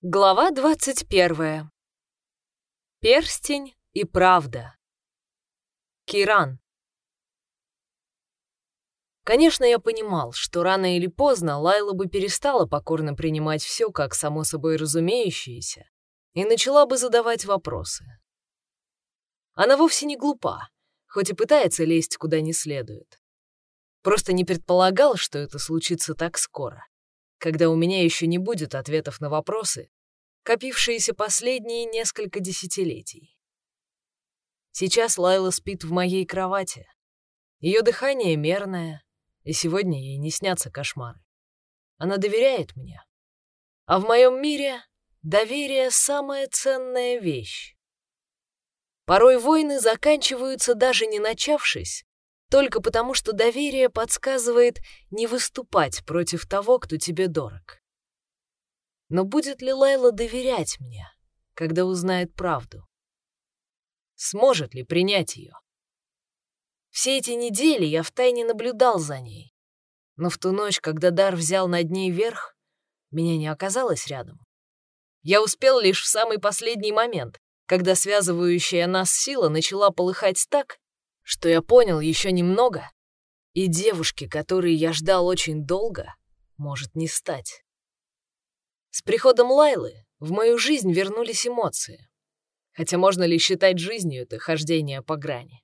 Глава 21. Перстень и правда. Киран. Конечно, я понимал, что рано или поздно Лайла бы перестала покорно принимать все как само собой разумеющееся и начала бы задавать вопросы. Она вовсе не глупа, хоть и пытается лезть куда не следует. Просто не предполагал, что это случится так скоро когда у меня еще не будет ответов на вопросы, копившиеся последние несколько десятилетий. Сейчас Лайла спит в моей кровати. Ее дыхание мерное, и сегодня ей не снятся кошмары. Она доверяет мне. А в моем мире доверие — самая ценная вещь. Порой войны заканчиваются даже не начавшись, только потому, что доверие подсказывает не выступать против того, кто тебе дорог. Но будет ли Лайла доверять мне, когда узнает правду? Сможет ли принять ее? Все эти недели я втайне наблюдал за ней, но в ту ночь, когда дар взял над ней верх, меня не оказалось рядом. Я успел лишь в самый последний момент, когда связывающая нас сила начала полыхать так, что я понял еще немного, и девушки, которые я ждал очень долго, может не стать. С приходом Лайлы в мою жизнь вернулись эмоции. Хотя можно ли считать жизнью это хождение по грани?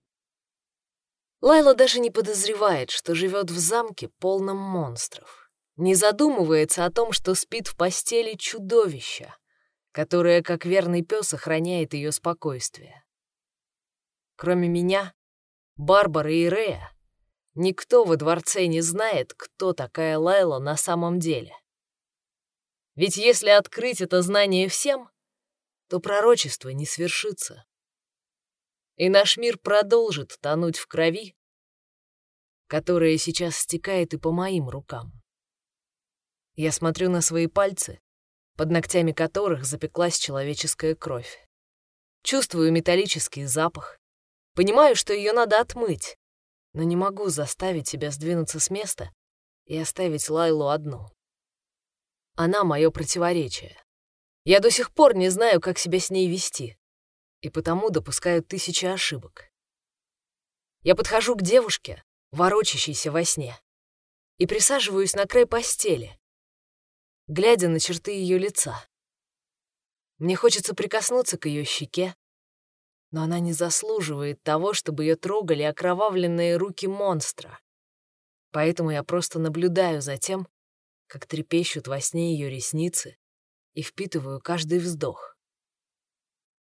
Лайла даже не подозревает, что живет в замке, полном монстров. Не задумывается о том, что спит в постели чудовища, которое, как верный пес, охраняет ее спокойствие. Кроме меня, Барбара и Рея. Никто во дворце не знает, кто такая Лайла на самом деле. Ведь если открыть это знание всем, то пророчество не свершится. И наш мир продолжит тонуть в крови, которая сейчас стекает и по моим рукам. Я смотрю на свои пальцы, под ногтями которых запеклась человеческая кровь. Чувствую металлический запах, Понимаю, что ее надо отмыть, но не могу заставить себя сдвинуться с места и оставить Лайлу одну. Она — мое противоречие. Я до сих пор не знаю, как себя с ней вести, и потому допускаю тысячи ошибок. Я подхожу к девушке, ворочащейся во сне, и присаживаюсь на край постели, глядя на черты ее лица. Мне хочется прикоснуться к ее щеке, но она не заслуживает того, чтобы ее трогали окровавленные руки монстра. Поэтому я просто наблюдаю за тем, как трепещут во сне ее ресницы, и впитываю каждый вздох.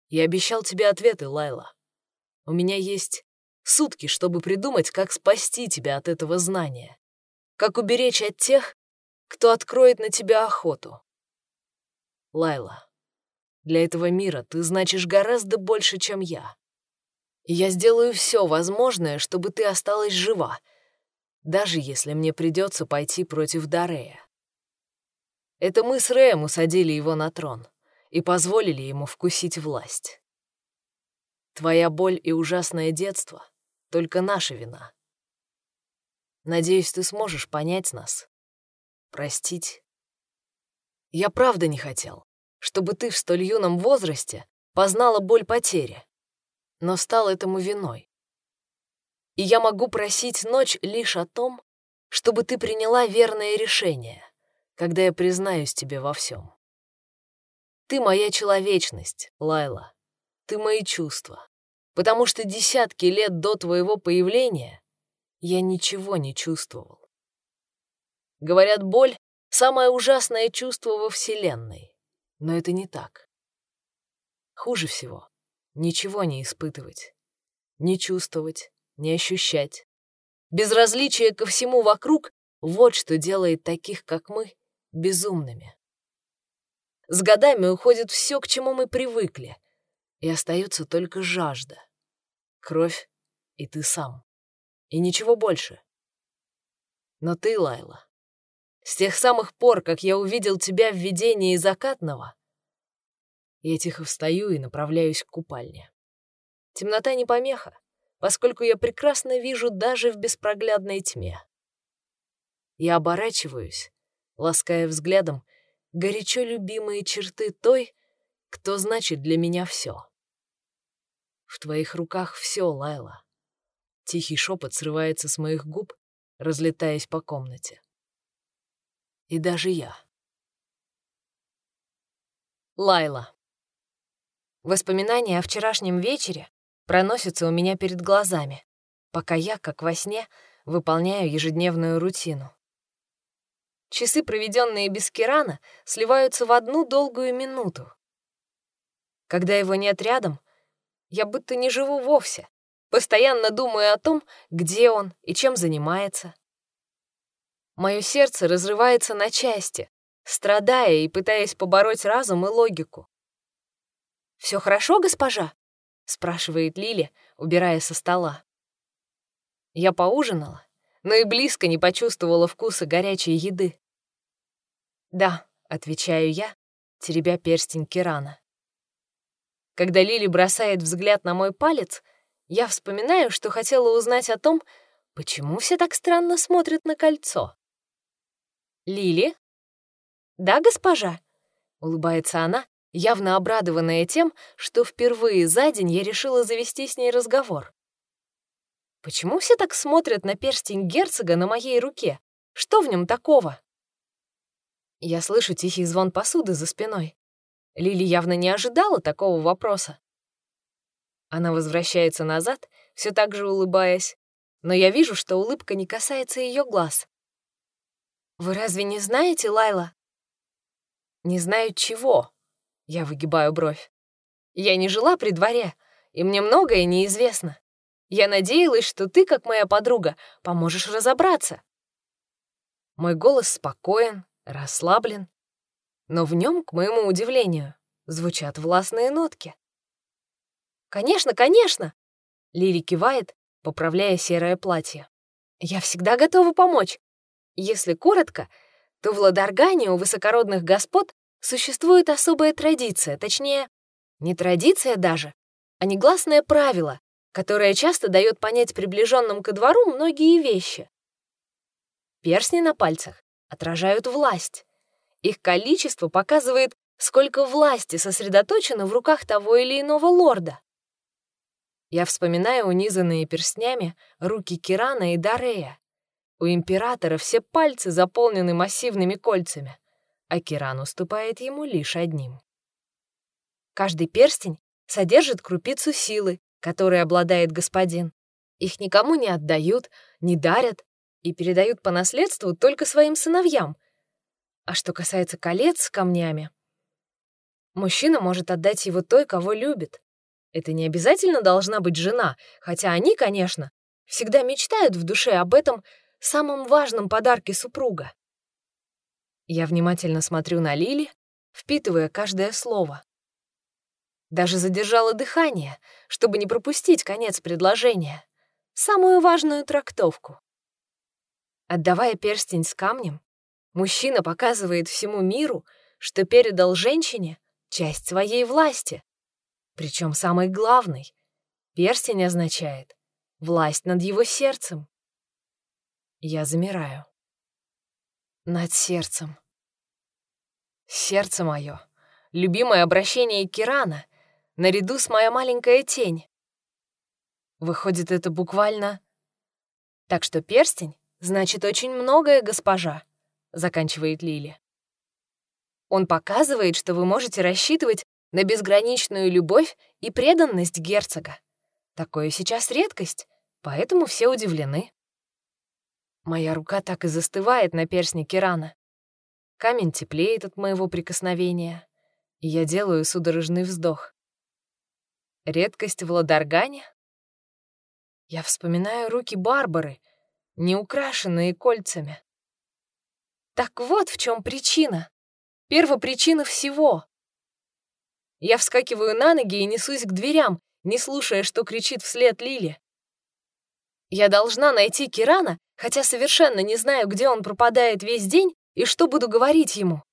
Я обещал тебе ответы, Лайла. У меня есть сутки, чтобы придумать, как спасти тебя от этого знания, как уберечь от тех, кто откроет на тебя охоту. Лайла, для этого мира ты значишь гораздо больше, чем я. Я сделаю все возможное, чтобы ты осталась жива, даже если мне придется пойти против Дарея. Это мы с Рэем усадили его на трон и позволили ему вкусить власть. Твоя боль и ужасное детство — только наша вина. Надеюсь, ты сможешь понять нас, простить. Я правда не хотел чтобы ты в столь юном возрасте познала боль потери, но стал этому виной. И я могу просить ночь лишь о том, чтобы ты приняла верное решение, когда я признаюсь тебе во всем. Ты моя человечность, Лайла. Ты мои чувства. Потому что десятки лет до твоего появления я ничего не чувствовал. Говорят, боль — самое ужасное чувство во Вселенной. Но это не так. Хуже всего — ничего не испытывать, не чувствовать, не ощущать. Безразличие ко всему вокруг — вот что делает таких, как мы, безумными. С годами уходит все, к чему мы привыкли, и остается только жажда, кровь и ты сам. И ничего больше. Но ты, Лайла, с тех самых пор, как я увидел тебя в видении закатного, я тихо встаю и направляюсь к купальне. Темнота не помеха, поскольку я прекрасно вижу даже в беспроглядной тьме. Я оборачиваюсь, лаская взглядом горячо любимые черты той, кто значит для меня все. В твоих руках все, Лайла. Тихий шепот срывается с моих губ, разлетаясь по комнате. И даже я. Лайла. Воспоминания о вчерашнем вечере проносятся у меня перед глазами, пока я, как во сне, выполняю ежедневную рутину. Часы, проведенные без Кирана, сливаются в одну долгую минуту. Когда его нет рядом, я будто не живу вовсе, постоянно думаю о том, где он и чем занимается. Мое сердце разрывается на части, страдая и пытаясь побороть разум и логику. «Все хорошо, госпожа?» — спрашивает Лили, убирая со стола. Я поужинала, но и близко не почувствовала вкуса горячей еды. «Да», — отвечаю я, теребя перстень Кирана. Когда Лили бросает взгляд на мой палец, я вспоминаю, что хотела узнать о том, почему все так странно смотрят на кольцо. «Лили?» «Да, госпожа?» — улыбается она, явно обрадованная тем, что впервые за день я решила завести с ней разговор. «Почему все так смотрят на перстень герцога на моей руке? Что в нем такого?» Я слышу тихий звон посуды за спиной. Лили явно не ожидала такого вопроса. Она возвращается назад, все так же улыбаясь, но я вижу, что улыбка не касается ее глаз. «Вы разве не знаете, Лайла?» «Не знаю чего», — я выгибаю бровь. «Я не жила при дворе, и мне многое неизвестно. Я надеялась, что ты, как моя подруга, поможешь разобраться». Мой голос спокоен, расслаблен, но в нем, к моему удивлению, звучат властные нотки. «Конечно, конечно!» — Лили кивает, поправляя серое платье. «Я всегда готова помочь. Если коротко, то в Ладаргане у высокородных господ существует особая традиция, точнее, не традиция даже, а негласное правило, которое часто дает понять приближенным ко двору многие вещи. Перстни на пальцах отражают власть. Их количество показывает, сколько власти сосредоточено в руках того или иного лорда. Я вспоминаю унизанные перстнями руки Кирана и Дарея. У императора все пальцы заполнены массивными кольцами, а Киран уступает ему лишь одним. Каждый перстень содержит крупицу силы, которой обладает господин. Их никому не отдают, не дарят, и передают по наследству только своим сыновьям. А что касается колец с камнями, мужчина может отдать его той, кого любит. Это не обязательно должна быть жена, хотя они, конечно, всегда мечтают в душе об этом самом важном подарке супруга. Я внимательно смотрю на Лили, впитывая каждое слово. Даже задержала дыхание, чтобы не пропустить конец предложения, самую важную трактовку. Отдавая перстень с камнем, мужчина показывает всему миру, что передал женщине часть своей власти. Причем самой главной. Перстень означает власть над его сердцем. Я замираю. Над сердцем. Сердце мое, любимое обращение Кирана, наряду с моя маленькая тень. Выходит, это буквально... Так что перстень «Значит, очень многое, госпожа», — заканчивает Лили. Он показывает, что вы можете рассчитывать на безграничную любовь и преданность герцога. Такое сейчас редкость, поэтому все удивлены. Моя рука так и застывает на перстне Кирана. Камень теплеет от моего прикосновения, и я делаю судорожный вздох. Редкость в Ладаргане? Я вспоминаю руки Барбары — не украшенные кольцами. Так вот в чем причина. Первопричина всего. Я вскакиваю на ноги и несусь к дверям, не слушая, что кричит вслед Лили. Я должна найти Кирана, хотя совершенно не знаю, где он пропадает весь день и что буду говорить ему.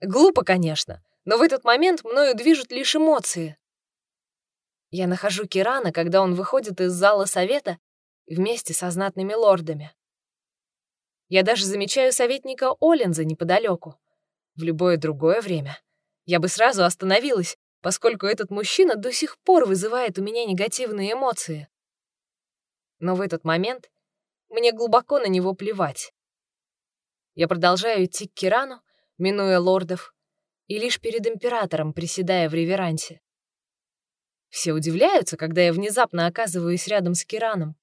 Глупо, конечно, но в этот момент мною движут лишь эмоции. Я нахожу Кирана, когда он выходит из зала совета вместе со знатными лордами. Я даже замечаю советника Оленза неподалеку. В любое другое время я бы сразу остановилась, поскольку этот мужчина до сих пор вызывает у меня негативные эмоции. Но в этот момент мне глубоко на него плевать. Я продолжаю идти к Кирану, минуя лордов, и лишь перед императором приседая в реверансе. Все удивляются, когда я внезапно оказываюсь рядом с Кираном.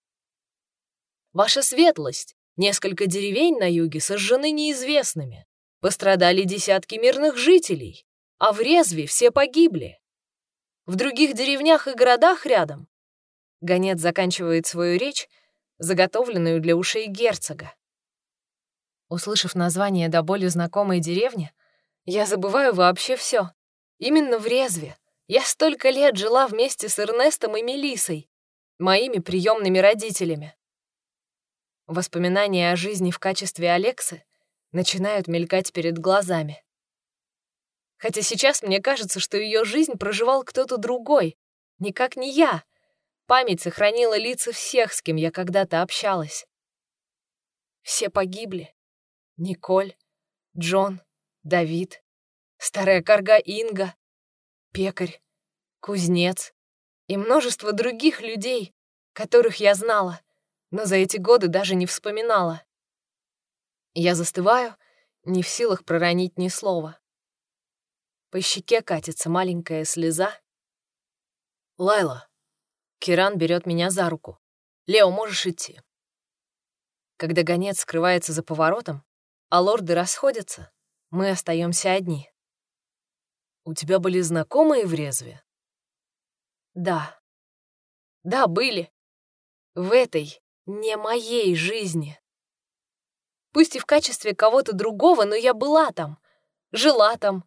«Ваша светлость! Несколько деревень на юге сожжены неизвестными. Пострадали десятки мирных жителей, а в Резве все погибли. В других деревнях и городах рядом. Гонец заканчивает свою речь, заготовленную для ушей герцога. Услышав название до боли знакомой деревни, я забываю вообще все. Именно в Резве. Я столько лет жила вместе с Эрнестом и Мелисой, моими приемными родителями. Воспоминания о жизни в качестве Алексы начинают мелькать перед глазами. Хотя сейчас мне кажется, что ее жизнь проживал кто-то другой, никак не я. Память сохранила лица всех, с кем я когда-то общалась. Все погибли. Николь, Джон, Давид, старая корга Инга, пекарь, кузнец и множество других людей, которых я знала, но за эти годы даже не вспоминала. Я застываю, не в силах проронить ни слова. По щеке катится маленькая слеза. «Лайла!» Киран берет меня за руку. «Лео, можешь идти?» Когда гонец скрывается за поворотом, а лорды расходятся, мы остаемся одни. «У тебя были знакомые в резве?» «Да. Да, были. В этой, не моей жизни. Пусть и в качестве кого-то другого, но я была там, жила там,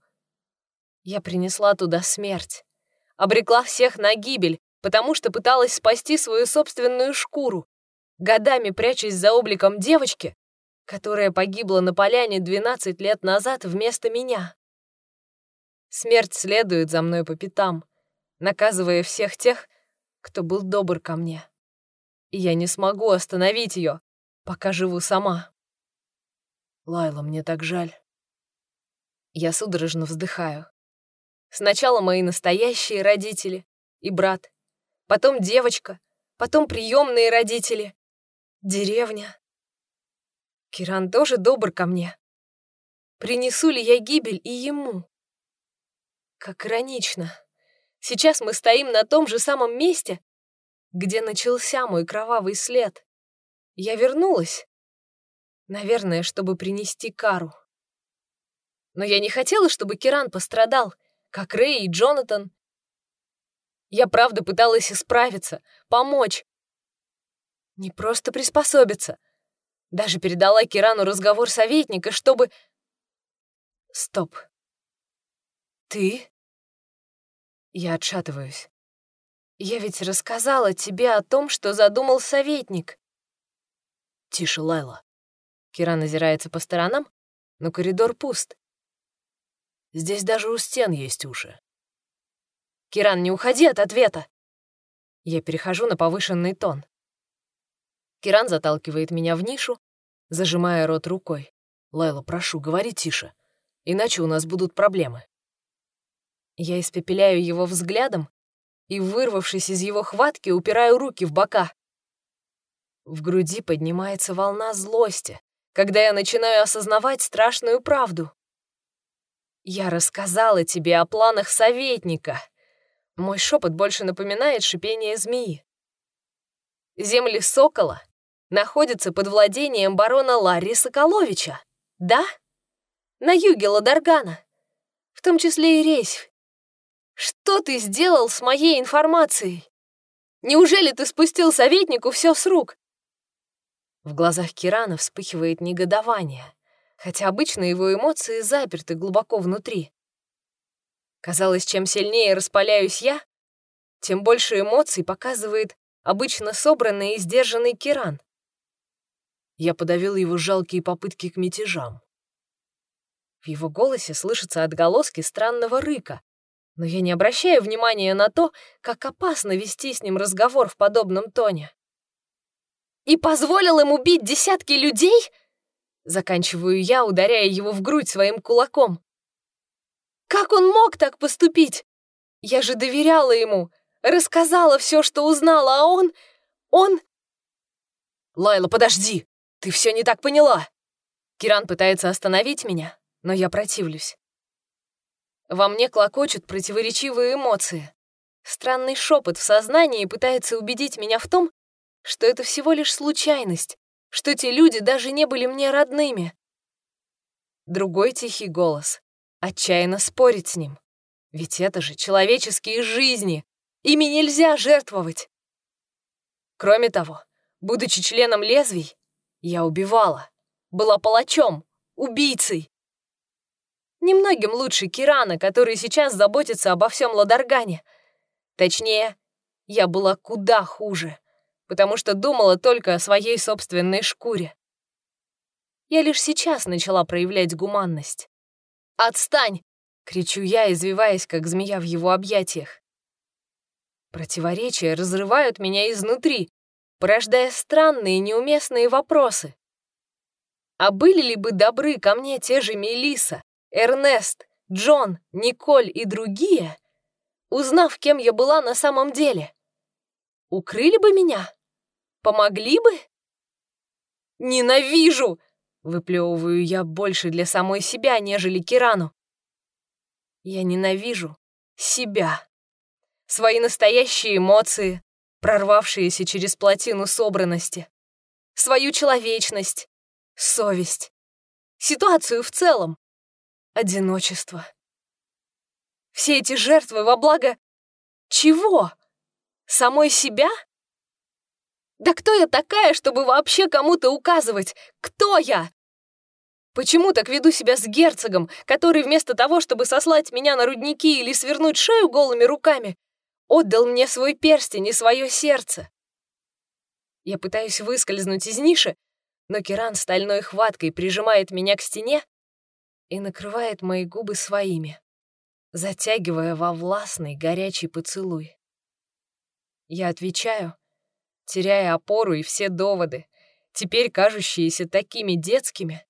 я принесла туда смерть. Обрекла всех на гибель, потому что пыталась спасти свою собственную шкуру, годами прячась за обликом девочки, которая погибла на поляне 12 лет назад вместо меня. Смерть следует за мной по пятам, наказывая всех тех, кто был добр ко мне. И я не смогу остановить ее, пока живу сама. Лайла, мне так жаль. Я судорожно вздыхаю. Сначала мои настоящие родители и брат, потом девочка, потом приемные родители, деревня. Киран тоже добр ко мне. Принесу ли я гибель и ему? Как иронично. Сейчас мы стоим на том же самом месте, где начался мой кровавый след. Я вернулась. Наверное, чтобы принести кару. Но я не хотела, чтобы Киран пострадал — как Рэй и Джонатан. Я правда пыталась исправиться, помочь. Не просто приспособиться. Даже передала Кирану разговор советника, чтобы... Стоп. Ты? Я отшатываюсь. Я ведь рассказала тебе о том, что задумал советник. Тише, Лайла. Киран озирается по сторонам, но коридор пуст. Здесь даже у стен есть уши. Киран, не уходи от ответа. Я перехожу на повышенный тон. Киран заталкивает меня в нишу, зажимая рот рукой. Лайла, прошу, говори тише, иначе у нас будут проблемы. Я испепеляю его взглядом и, вырвавшись из его хватки, упираю руки в бока. В груди поднимается волна злости, когда я начинаю осознавать страшную правду. «Я рассказала тебе о планах советника». Мой шепот больше напоминает шипение змеи. Земли Сокола находятся под владением барона Ларри Соколовича, да? На юге Ладаргана, в том числе и Рейсь. Что ты сделал с моей информацией? Неужели ты спустил советнику все с рук? В глазах Кирана вспыхивает негодование хотя обычно его эмоции заперты глубоко внутри. Казалось, чем сильнее распаляюсь я, тем больше эмоций показывает обычно собранный и сдержанный Киран. Я подавил его жалкие попытки к мятежам. В его голосе слышатся отголоски странного рыка, но я не обращаю внимания на то, как опасно вести с ним разговор в подобном тоне. «И позволил им убить десятки людей?» Заканчиваю я, ударяя его в грудь своим кулаком. Как он мог так поступить? Я же доверяла ему, рассказала все, что узнала, а он... Он... Лайла, подожди! Ты все не так поняла! Киран пытается остановить меня, но я противлюсь. Во мне клокочут противоречивые эмоции. Странный шепот в сознании пытается убедить меня в том, что это всего лишь случайность, что те люди даже не были мне родными. Другой тихий голос отчаянно спорит с ним. Ведь это же человеческие жизни, ими нельзя жертвовать. Кроме того, будучи членом лезвий, я убивала, была палачом, убийцей. Немногим лучше Кирана, который сейчас заботится обо всем Ладаргане — Точнее, я была куда хуже, потому что думала только о своей собственной шкуре. Я лишь сейчас начала проявлять гуманность. «Отстань!» — кричу я, извиваясь, как змея в его объятиях. Противоречия разрывают меня изнутри, порождая странные неуместные вопросы. А были ли бы добры ко мне те же Мелиса, Эрнест, Джон, Николь и другие, узнав, кем я была на самом деле? Укрыли бы меня? Помогли бы? Ненавижу! Выплевываю я больше для самой себя, нежели Кирану. Я ненавижу себя. Свои настоящие эмоции, прорвавшиеся через плотину собранности. Свою человечность, совесть. Ситуацию в целом. Одиночество. Все эти жертвы во благо... Чего? Самой себя? Да кто я такая, чтобы вообще кому-то указывать? Кто я? Почему так веду себя с герцогом, который вместо того, чтобы сослать меня на рудники или свернуть шею голыми руками, отдал мне свой перстень и свое сердце? Я пытаюсь выскользнуть из ниши, но Киран стальной хваткой прижимает меня к стене и накрывает мои губы своими затягивая во властный горячий поцелуй. Я отвечаю, теряя опору и все доводы, теперь кажущиеся такими детскими.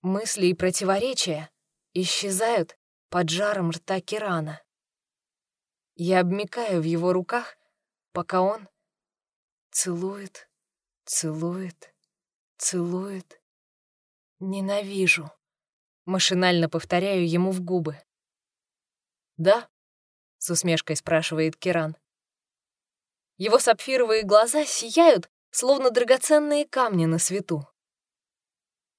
Мысли и противоречия исчезают под жаром рта Кирана. Я обмикаю в его руках, пока он целует, целует, целует. Ненавижу. Машинально повторяю ему в губы. «Да?» — с усмешкой спрашивает Киран. Его сапфировые глаза сияют, словно драгоценные камни на свету.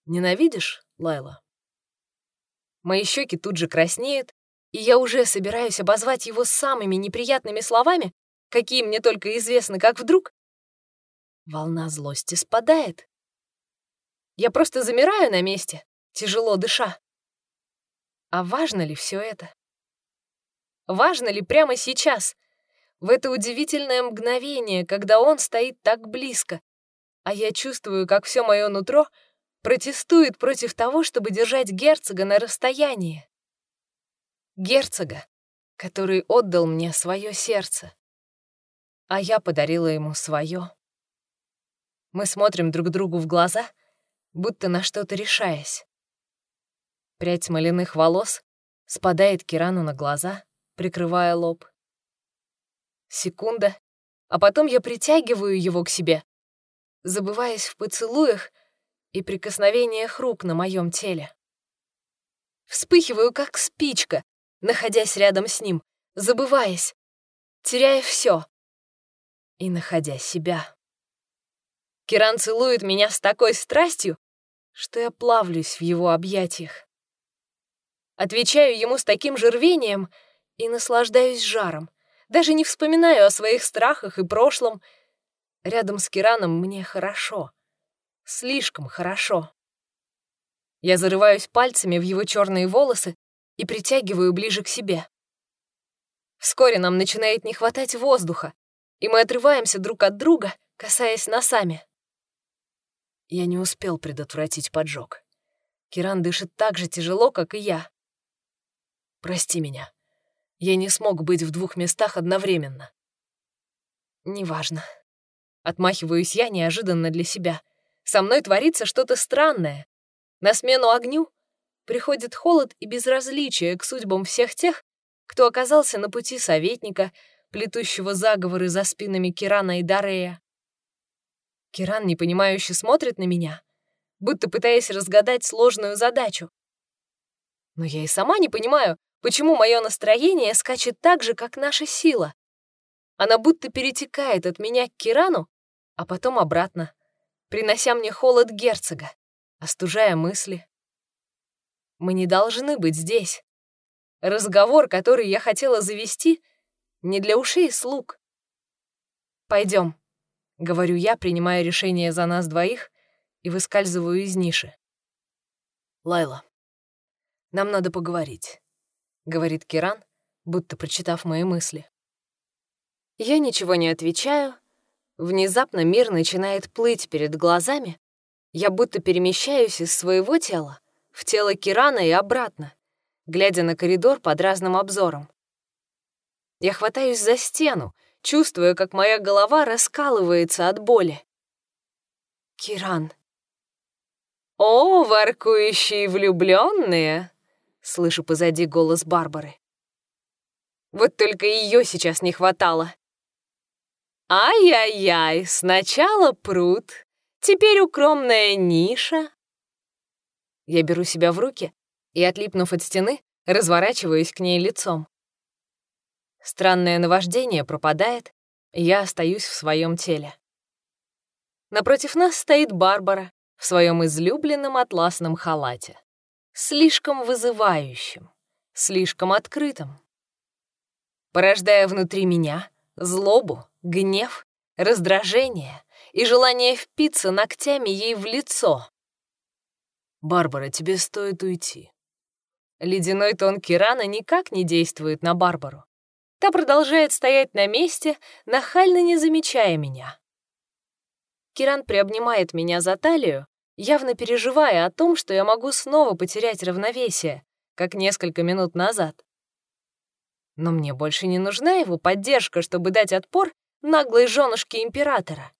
«Ненавидишь, Лайла?» Мои щеки тут же краснеют, и я уже собираюсь обозвать его самыми неприятными словами, какие мне только известны, как вдруг... Волна злости спадает. Я просто замираю на месте, тяжело дыша. А важно ли все это? Важно ли прямо сейчас, в это удивительное мгновение, когда он стоит так близко, а я чувствую, как все мое нутро протестует против того, чтобы держать герцога на расстоянии. Герцога, который отдал мне свое сердце, а я подарила ему свое. Мы смотрим друг другу в глаза, будто на что-то решаясь. Прядь смоляных волос спадает Кирану на глаза, прикрывая лоб. Секунда, а потом я притягиваю его к себе, забываясь в поцелуях и прикосновениях рук на моем теле. Вспыхиваю, как спичка, находясь рядом с ним, забываясь, теряя все и находя себя. Киран целует меня с такой страстью, что я плавлюсь в его объятиях. Отвечаю ему с таким же рвением — и наслаждаюсь жаром. Даже не вспоминаю о своих страхах и прошлом. Рядом с Кираном мне хорошо. Слишком хорошо. Я зарываюсь пальцами в его черные волосы и притягиваю ближе к себе. Вскоре нам начинает не хватать воздуха, и мы отрываемся друг от друга, касаясь носами. Я не успел предотвратить поджог. Киран дышит так же тяжело, как и я. Прости меня. Я не смог быть в двух местах одновременно. Неважно. Отмахиваюсь я неожиданно для себя. Со мной творится что-то странное. На смену огню приходит холод и безразличие к судьбам всех тех, кто оказался на пути советника, плетущего заговоры за спинами Кирана и Дарея. Киран непонимающе смотрит на меня, будто пытаясь разгадать сложную задачу. Но я и сама не понимаю, почему мое настроение скачет так же, как наша сила. Она будто перетекает от меня к Кирану, а потом обратно, принося мне холод герцога, остужая мысли. Мы не должны быть здесь. Разговор, который я хотела завести, не для ушей слуг. Пойдем, говорю я, принимая решение за нас двоих и выскальзываю из ниши. Лайла, нам надо поговорить, говорит Киран, будто прочитав мои мысли. Я ничего не отвечаю. Внезапно мир начинает плыть перед глазами. Я будто перемещаюсь из своего тела в тело Кирана и обратно, глядя на коридор под разным обзором. Я хватаюсь за стену, чувствуя, как моя голова раскалывается от боли. Киран. «О, воркующие влюбленные! Слышу позади голос Барбары. Вот только ее сейчас не хватало. Ай-яй-яй, сначала пруд, теперь укромная ниша. Я беру себя в руки и, отлипнув от стены, разворачиваюсь к ней лицом. Странное наваждение пропадает, я остаюсь в своем теле. Напротив нас стоит Барбара в своем излюбленном атласном халате. Слишком вызывающим, слишком открытым. Порождая внутри меня злобу, гнев, раздражение и желание впиться ногтями ей в лицо. «Барбара, тебе стоит уйти». Ледяной тон Кирана никак не действует на Барбару. Та продолжает стоять на месте, нахально не замечая меня. Киран приобнимает меня за талию, явно переживая о том, что я могу снова потерять равновесие, как несколько минут назад. Но мне больше не нужна его поддержка, чтобы дать отпор наглой женушке императора.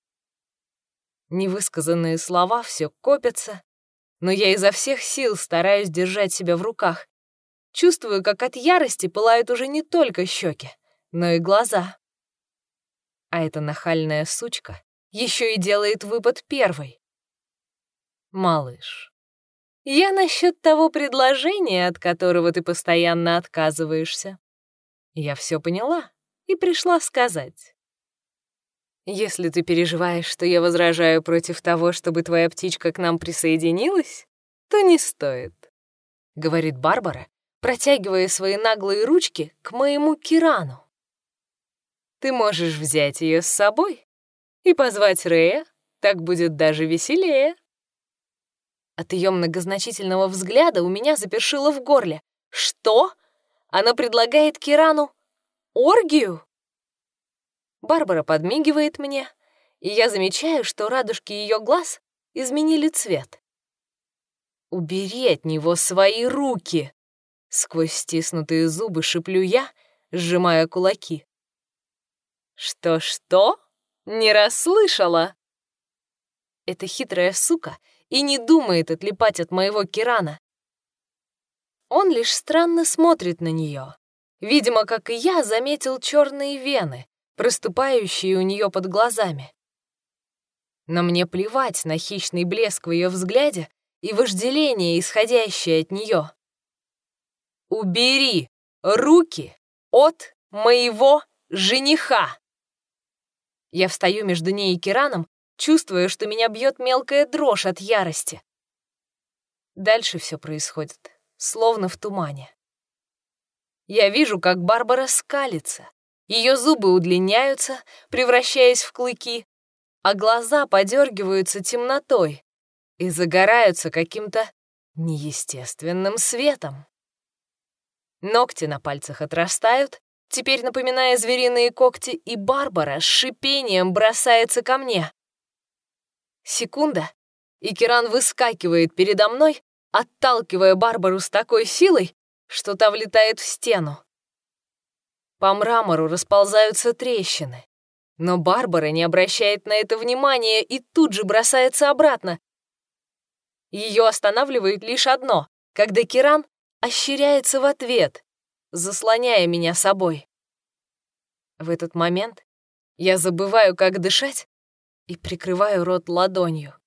Невысказанные слова все копятся, но я изо всех сил стараюсь держать себя в руках. Чувствую, как от ярости пылают уже не только щеки, но и глаза. А эта нахальная сучка еще и делает выпад первой. Малыш, я насчет того предложения, от которого ты постоянно отказываешься. Я все поняла и пришла сказать. Если ты переживаешь, что я возражаю против того, чтобы твоя птичка к нам присоединилась, то не стоит», — говорит Барбара, протягивая свои наглые ручки к моему Кирану. «Ты можешь взять ее с собой и позвать Рея, так будет даже веселее». От ее многозначительного взгляда у меня запершило в горле. «Что? Она предлагает Кирану оргию?» Барбара подмигивает мне, и я замечаю, что радужки ее глаз изменили цвет. «Убери от него свои руки!» Сквозь стиснутые зубы шиплю я, сжимая кулаки. «Что-что? Не расслышала?» Эта хитрая сука и не думает отлипать от моего Кирана. Он лишь странно смотрит на нее. Видимо, как и я, заметил черные вены, проступающие у нее под глазами. Но мне плевать на хищный блеск в ее взгляде и вожделение, исходящее от нее. «Убери руки от моего жениха!» Я встаю между ней и Кираном, чувствуя, что меня бьет мелкая дрожь от ярости. Дальше все происходит, словно в тумане. Я вижу, как Барбара скалится, ее зубы удлиняются, превращаясь в клыки, а глаза подергиваются темнотой и загораются каким-то неестественным светом. Ногти на пальцах отрастают, теперь напоминая звериные когти, и Барбара с шипением бросается ко мне. Секунда, и Киран выскакивает передо мной, отталкивая Барбару с такой силой, что та влетает в стену. По мрамору расползаются трещины. Но Барбара не обращает на это внимания и тут же бросается обратно. Ее останавливает лишь одно. когда Киран ощеряется в ответ, заслоняя меня собой. В этот момент я забываю, как дышать, и прикрываю рот ладонью.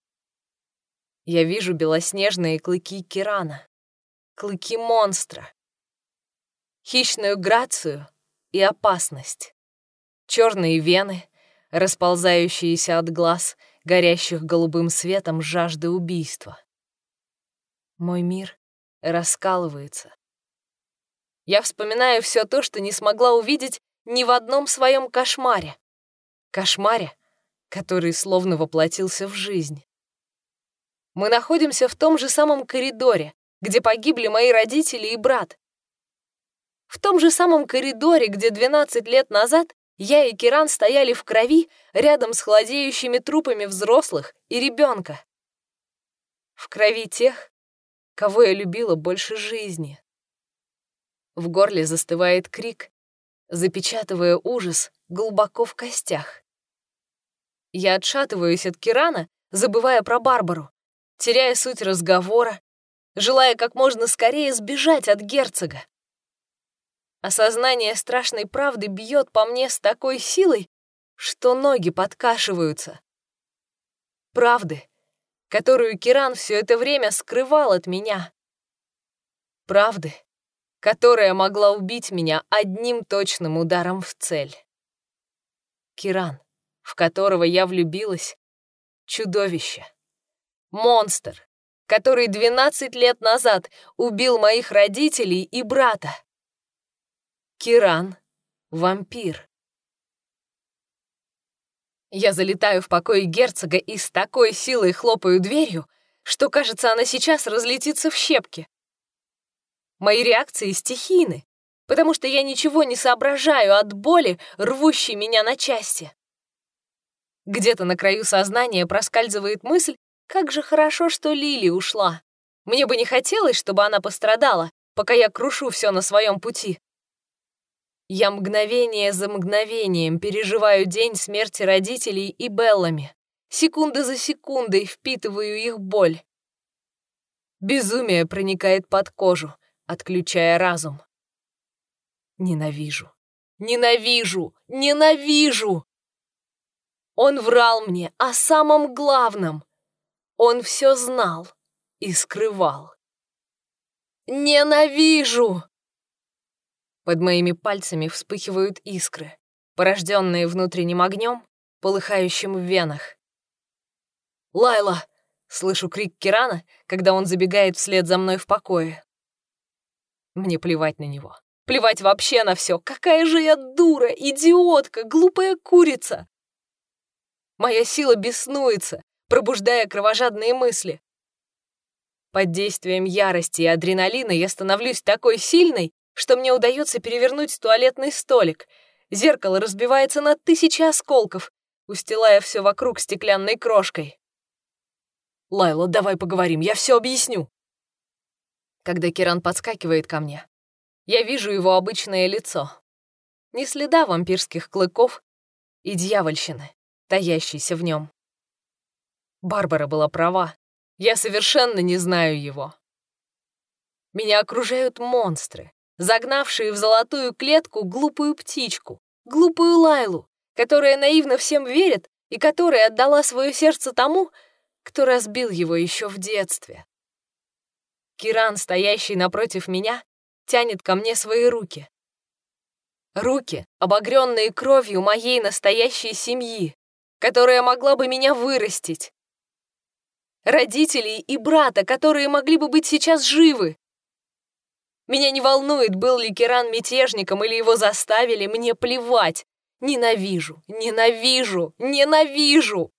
Я вижу белоснежные клыки Кирана, клыки монстра, хищную грацию и опасность, черные вены, расползающиеся от глаз, горящих голубым светом жажды убийства. Мой мир раскалывается. Я вспоминаю все то, что не смогла увидеть ни в одном своем кошмаре. Кошмаре, который словно воплотился в жизнь. Мы находимся в том же самом коридоре, где погибли мои родители и брат. В том же самом коридоре, где 12 лет назад я и Киран стояли в крови рядом с холодеющими трупами взрослых и ребенка. В крови тех, кого я любила больше жизни. В горле застывает крик, запечатывая ужас глубоко в костях. Я отшатываюсь от Кирана, забывая про Барбару, теряя суть разговора, желая как можно скорее сбежать от герцога. Осознание страшной правды бьет по мне с такой силой, что ноги подкашиваются. Правды, которую Киран все это время скрывал от меня. Правды, которая могла убить меня одним точным ударом в цель. Киран в которого я влюбилась, чудовище. Монстр, который 12 лет назад убил моих родителей и брата. Киран — вампир. Я залетаю в покой герцога и с такой силой хлопаю дверью, что, кажется, она сейчас разлетится в щепки. Мои реакции стихийны, потому что я ничего не соображаю от боли, рвущей меня на части. Где-то на краю сознания проскальзывает мысль, как же хорошо, что Лили ушла. Мне бы не хотелось, чтобы она пострадала, пока я крушу все на своем пути. Я мгновение за мгновением переживаю день смерти родителей и Беллами. Секунда за секундой впитываю их боль. Безумие проникает под кожу, отключая разум. Ненавижу. Ненавижу! Ненавижу! Он врал мне о самом главном. Он все знал и скрывал. Ненавижу! Под моими пальцами вспыхивают искры, порожденные внутренним огнем, полыхающим в венах. «Лайла!» — слышу крик Кирана, когда он забегает вслед за мной в покое. Мне плевать на него. Плевать вообще на все. Какая же я дура, идиотка, глупая курица. Моя сила беснуется, пробуждая кровожадные мысли. Под действием ярости и адреналина я становлюсь такой сильной, что мне удается перевернуть туалетный столик. Зеркало разбивается на тысячи осколков, устилая все вокруг стеклянной крошкой. «Лайла, давай поговорим, я все объясню». Когда Киран подскакивает ко мне, я вижу его обычное лицо. Ни следа вампирских клыков и дьявольщины таящийся в нем. Барбара была права. Я совершенно не знаю его. Меня окружают монстры, загнавшие в золотую клетку глупую птичку, глупую Лайлу, которая наивно всем верит и которая отдала свое сердце тому, кто разбил его еще в детстве. Киран, стоящий напротив меня, тянет ко мне свои руки. Руки, обогренные кровью моей настоящей семьи которая могла бы меня вырастить. Родителей и брата, которые могли бы быть сейчас живы. Меня не волнует, был ли Керан мятежником или его заставили, мне плевать. Ненавижу, ненавижу, ненавижу.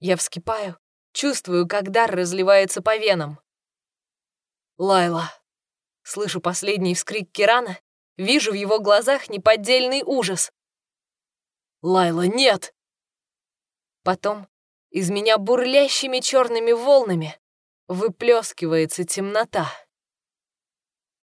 Я вскипаю, чувствую, как дар разливается по венам. Лайла. Слышу последний вскрик Кирана, вижу в его глазах неподдельный ужас. Лайла, нет! Потом из меня бурлящими черными волнами выплескивается темнота.